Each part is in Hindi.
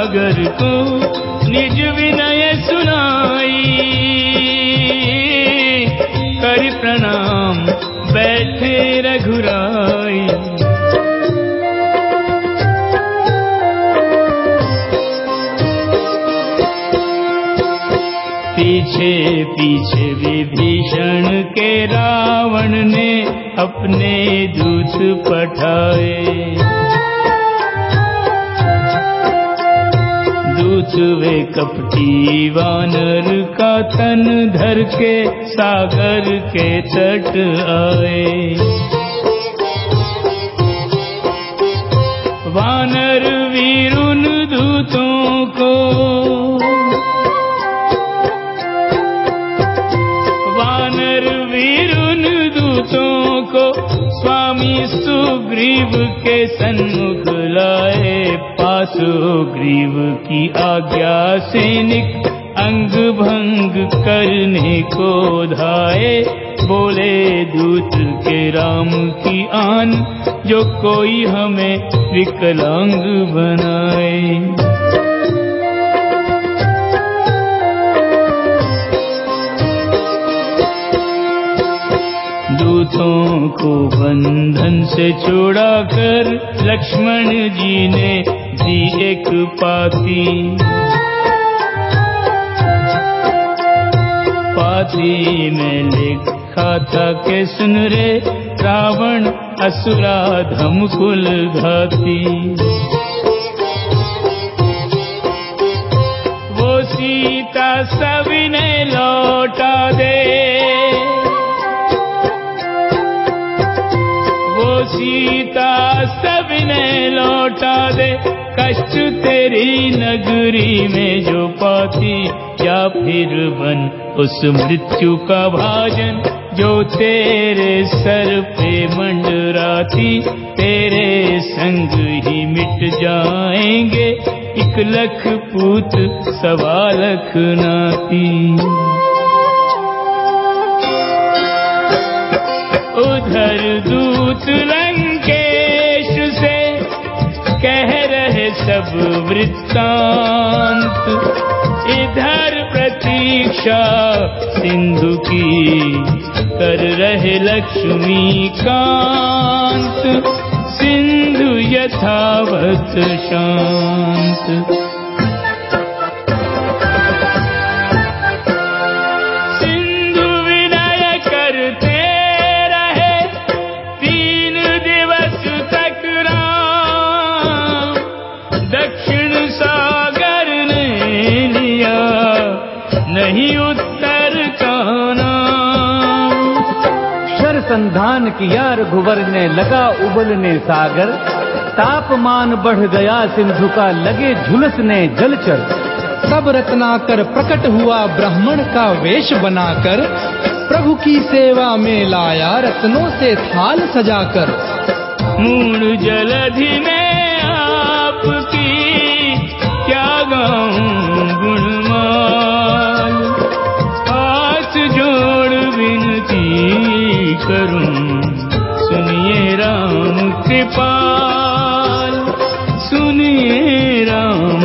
सागर को निज विनय सुनाई। कर प्रणाम बैठे रघुराई। पीछे पीछे विभीषण के रावण ने अपने दूत पठाए वे कपटी वानर का तन धर के सागर के तट आए। वानर वीरुन दूतों को स्वामी सुग्रीव के सन्मुख लाए पासो ग्रीव की आज्ञा सैनिक अंग भंग करने को धाए। बोले, दूत के राम की आन, जो कोई हमें विकलांग बनाए। दूतों को बंधन से छोड़ा कर लक्ष्मण जी ने दी एक पाती। पाती में लिखा था के सुन रे रावण असुरा धम कुल घाती। वो सीता सविने सीता सबने लौटा दे। कष्ट तेरी नगरी में जो पाती या फिर बन उस मृत्यु का भाजन? जो तेरे सर पे मंडराती, तेरे संग ही मिट जाएँगे। एक लख पूत सवा लख नाती। उधर दूत कह रहे सब वृत्तांत। इधर प्रतीक्षा सिंधु की कर रहे लक्ष्मी कांत सिंधु यथावत शांत नहीं उत्तर कहना। शर संधान किया रघुवर ने लगा उबलने सागर। तापमान बढ़ गया सिंधु का लगे झुलसने जलचर। तब रत्नाकर प्रकट हुआ ब्राह्मण का वेश बनाकर। प्रभु की सेवा में लाया रत्नों से थाल सजाकर। मूड जलधि में आपकी क्या गाऊं करूँ सुनिए राम कृपाल सुनिए राम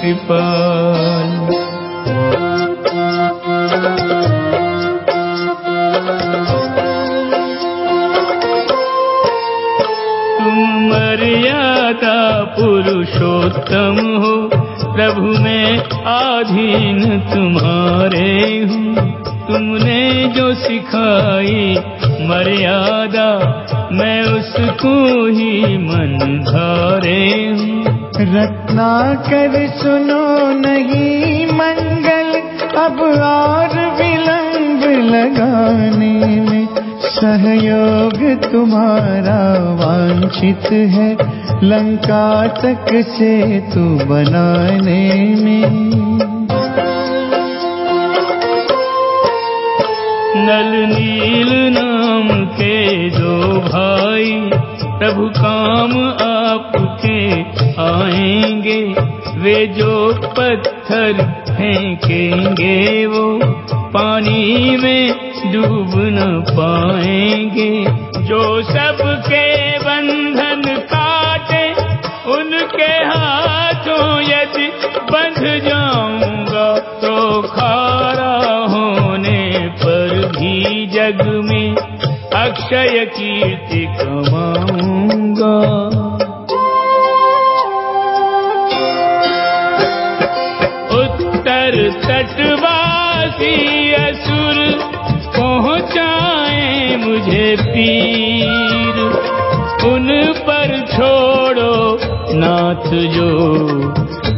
कृपाल तुम मर्यादा पुरुषोत्तम हो, प्रभु में आधीन तुम्हारे हूँ तुमने जो सिखाई मर्यादा, मैं उसको ही मन धारे हूँ। रत्नाकर सुनो नहीं मंगल, अब और विलंब लगाने में सहयोग तुम्हारा वांछित है, लंका तक से तू बनाने में। नल नील नाम के दो भाई, प्रभु काम आपके आएँगे। वे जो पत्थर फेंकेंगे, वो पानी में डूब न पाएँगे। जो सबके बंधन काटे, उनके हाथों यदि बंध जाऊँगा तो खारा अक्षय कीर्ति कमाऊँगा। उत्तर तटवासी असुर पहुँचाए मुझे पीर। उन पर छोड़ो नाथ जो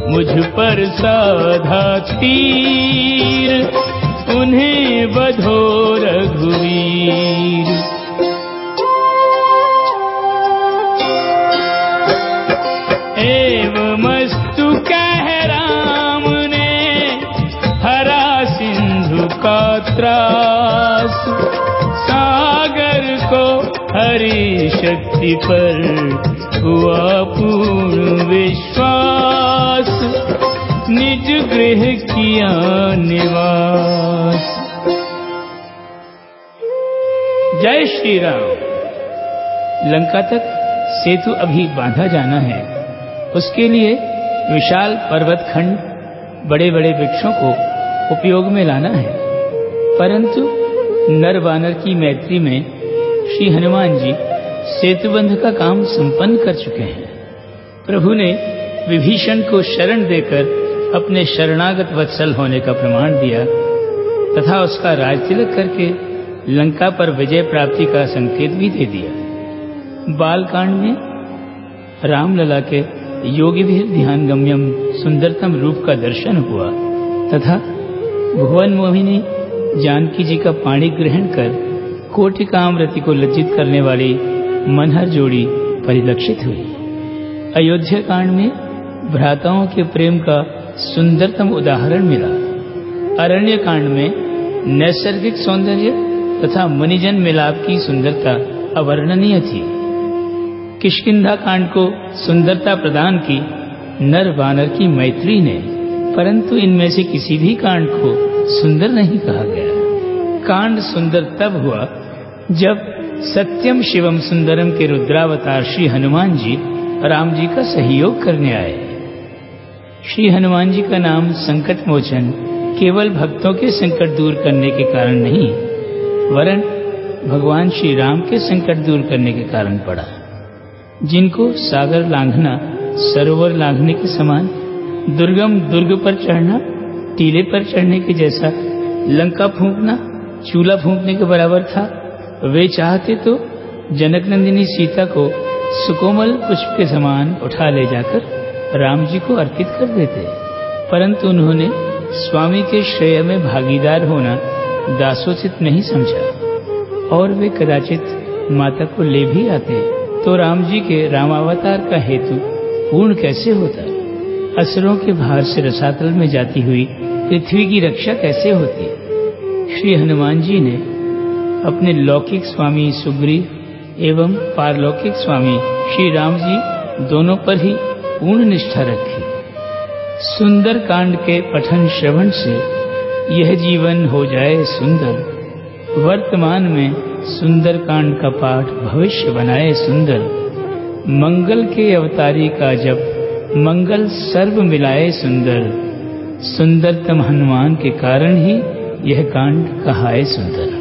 मुझ पर साधा तीर। उन्हें बधो सिंधु का त्रास सागर को हरी शक्ति पर हुआ पूर्ण विश्वास। निज गृह किया निवास। जय श्री राम लंका तक सेतु अभी बांधा जाना है। उसके लिए विशाल पर्वत खंड बड़े बड़े वृक्षों को उपयोग में लाना है। परंतु नर वानर की मैत्री में श्री हनुमान जी सेतुबंध का काम संपन्न कर चुके हैं। प्रभु ने विभीषण को शरण देकर अपने शरणागत वत्सल होने का प्रमाण दिया तथा उसका राजतिलक करके लंका पर विजय प्राप्ति का संकेत भी दे दिया। बालकांड में रामलला के योगी भी ध्यान गम्यम सुंदरतम रूप का दर्शन हुआ तथा भुवन मोहिनी जानकी जी का पाणी ग्रहण कर कोटि कामरति को लज्जित करने वाली मनहर जोड़ी परिलक्षित हुई। अयोध्या कांड में भ्राताओं के प्रेम का सुंदरतम उदाहरण मिला। अरण्य कांड में नैसर्गिक सौंदर्य तथा मनिजन मिलाप की सुंदरता अवर्णनीय थी। किशकिंधा कांड को सुंदरता प्रदान की नर वानर की मैत्री ने, परंतु इनमें से किसी भी कांड को सुंदर नहीं कहा गया। कांड सुंदर तब हुआ जब सत्यम शिवम सुंदरम के रुद्रावतार श्री हनुमान जी राम जी का सहयोग करने आए। श्री हनुमान जी का नाम संकट मोचन केवल भक्तों के संकट दूर करने के कारण नहीं, वरन भगवान श्री राम के संकट दूर करने के कारण पड़ा। जिनको सागर लांघना, सरोवर लांघने के समान दुर्गम दुर्ग पर चढ़ना टीले पर चढ़ने के जैसा, लंका फूंकना, चूल्हा फूंकने के बराबर था। वे चाहते तो जनक नंदिनी सीता को सुकोमल पुष्प के समान उठा ले जाकर राम जी को अर्पित कर देते। परंतु उन्होंने स्वामी के श्रेय में भागीदार होना दासोचित नहीं समझा। और वे कदाचित माता को ले भी आते। तो राम जी के रामावतार का हेतु पूर्ण कैसे होता? असुरों के भार से रसातल में जाती हुई पृथ्वी की रक्षा कैसे होती? श्री हनुमान जी ने अपने लौकिक स्वामी सुग्रीव एवं पारलौकिक स्वामी श्री राम जी दोनों पर ही पूर्ण निष्ठा रखी। सुंदर कांड के पठन श्रवण से यह जीवन हो जाए सुंदर। वर्तमान में सुंदर कांड का पाठ भविष्य बनाए सुंदर। मंगल के अवतारी का जब मंगल सर्व मिलाए सुंदर। सुंदरतम हनुमान के कारण ही यह कांड कहाए सुंदर।